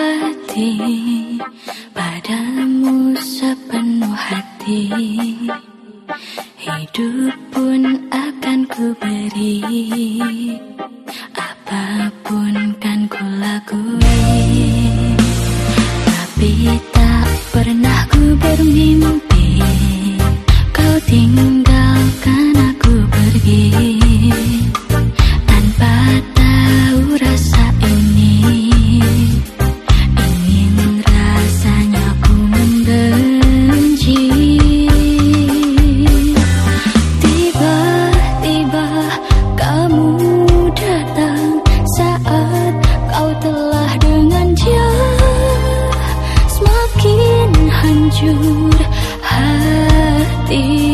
berbakti Padamu sepenuh hati. Hidup pun akan ku beri Apa pun kan ku Tapi tak pernah ku bermimpi Kau tinggalkan aku pergi ti.